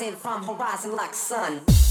rising from horizon like sun.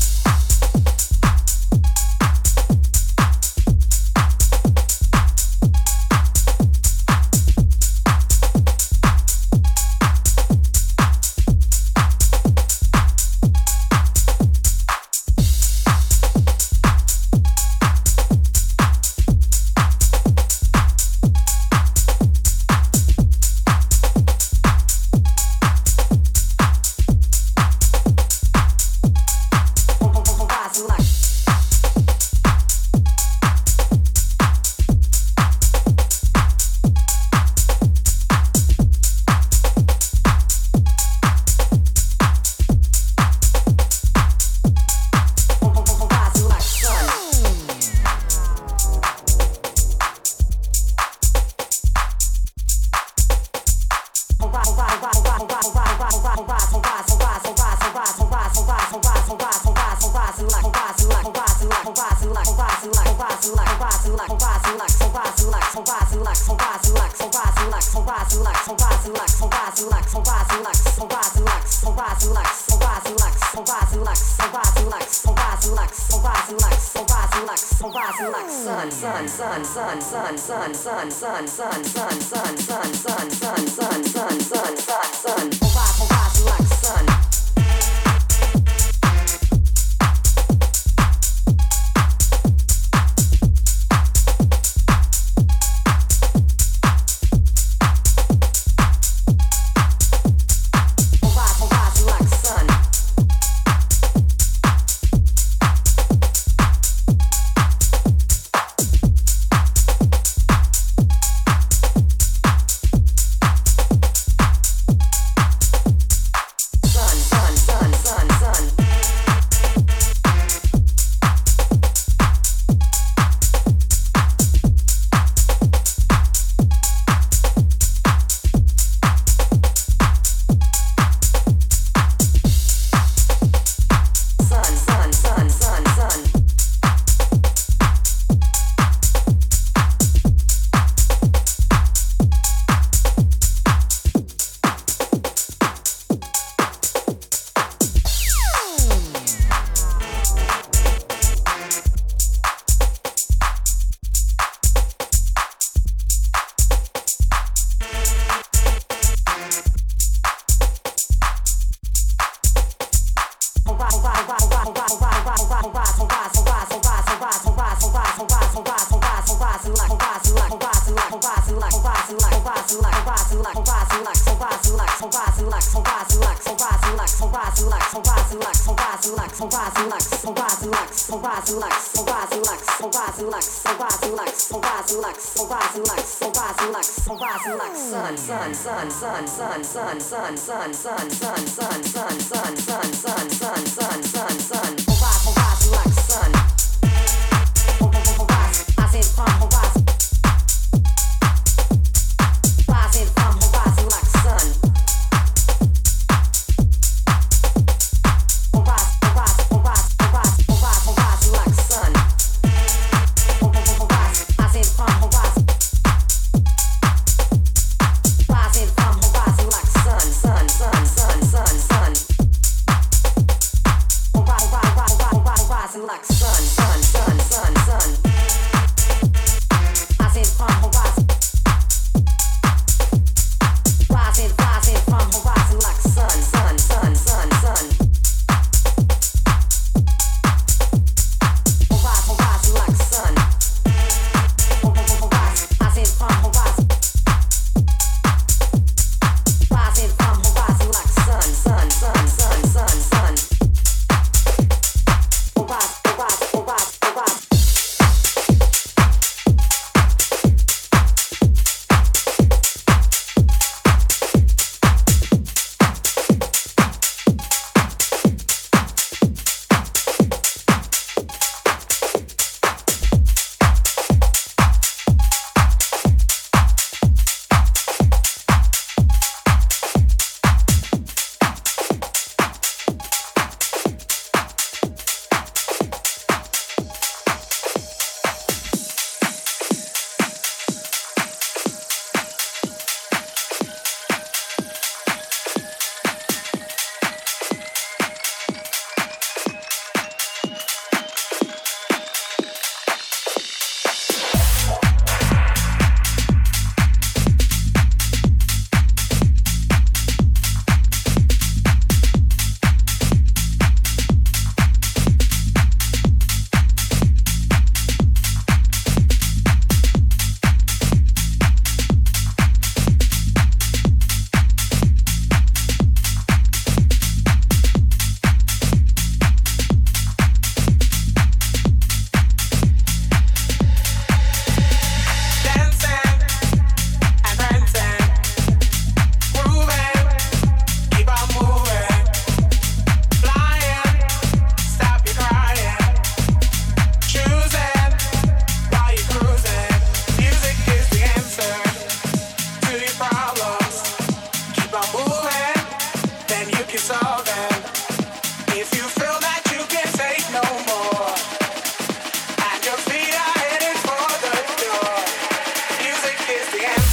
sun sun sun sun sun sun sun sun sun sun sun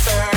fair.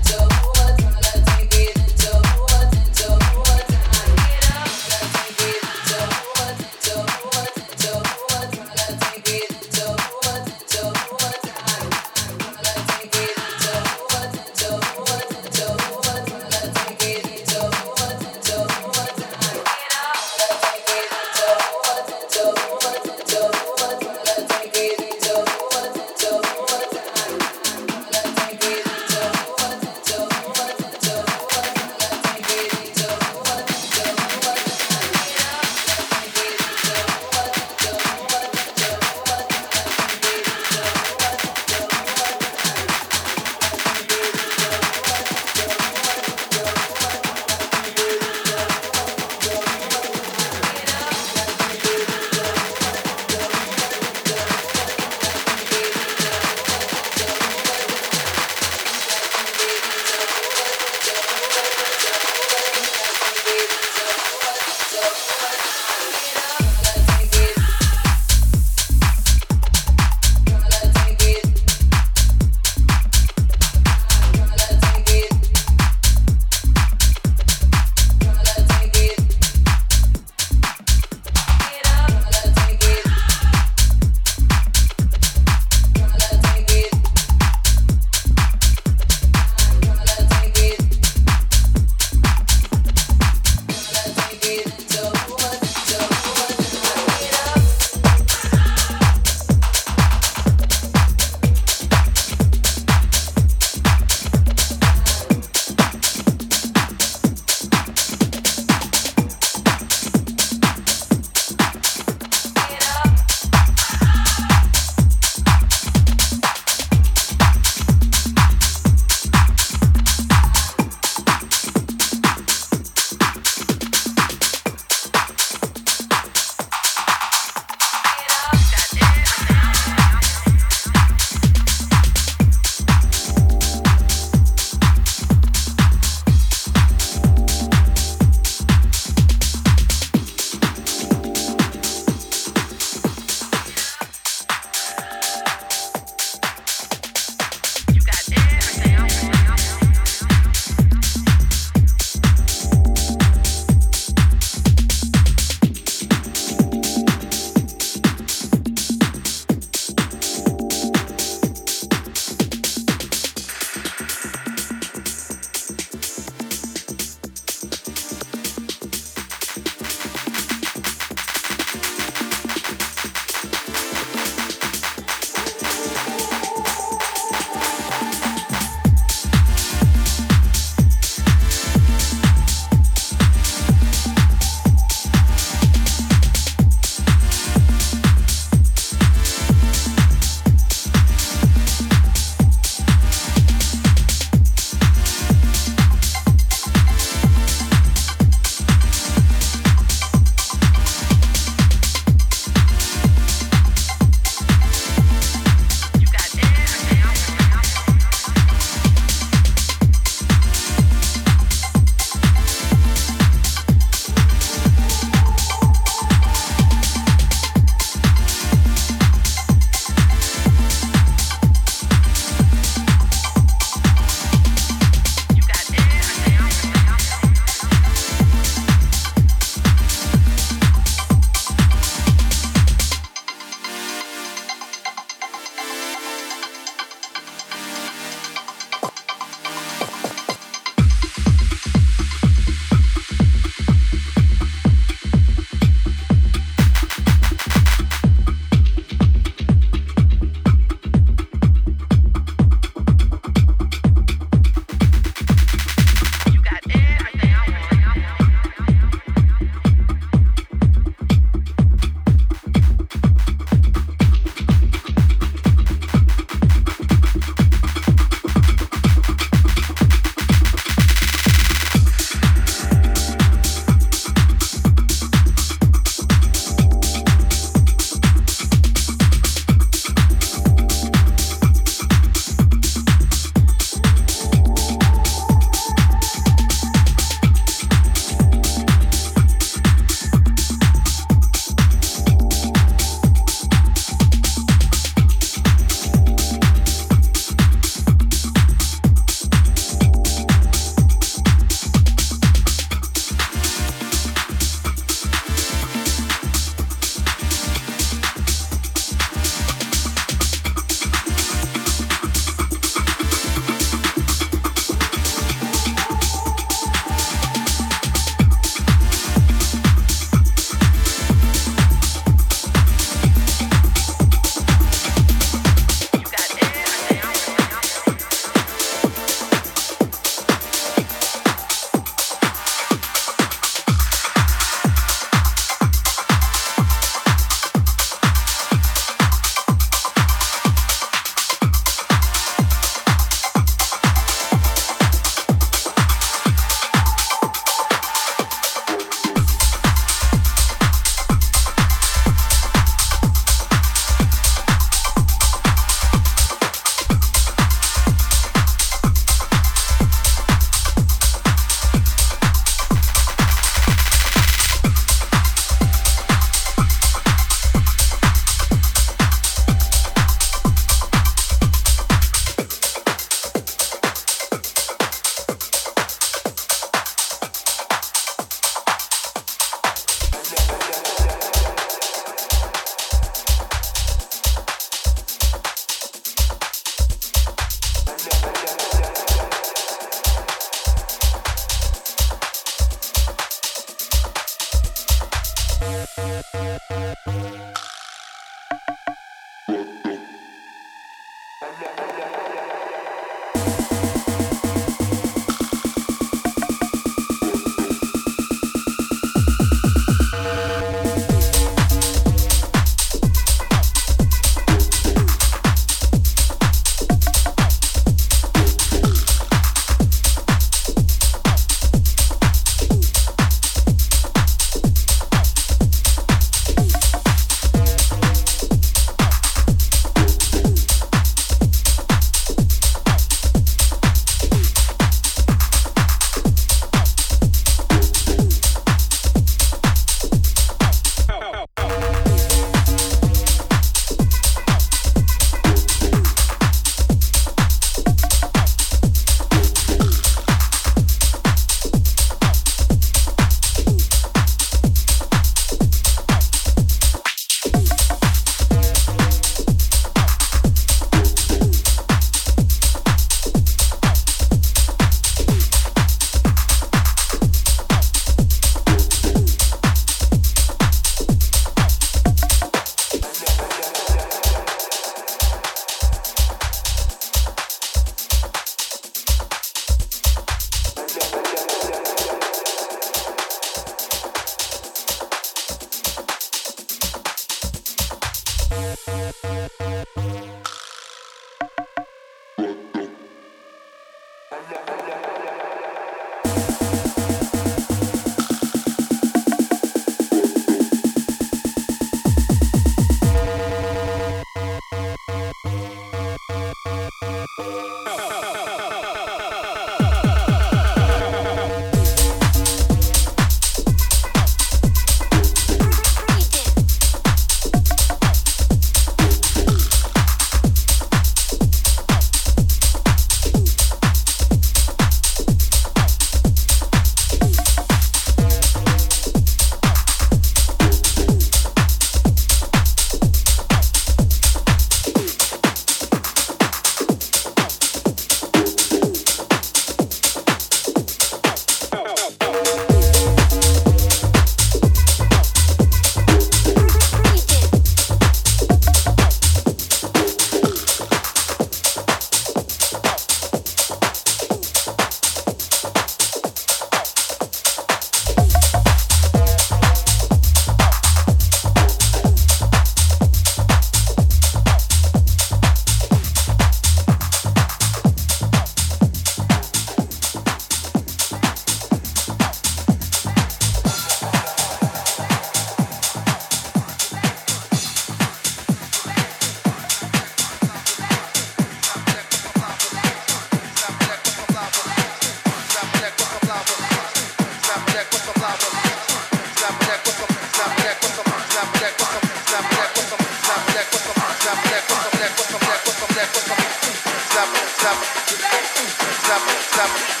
самых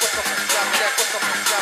cosa, ya, ya, cosa, ya.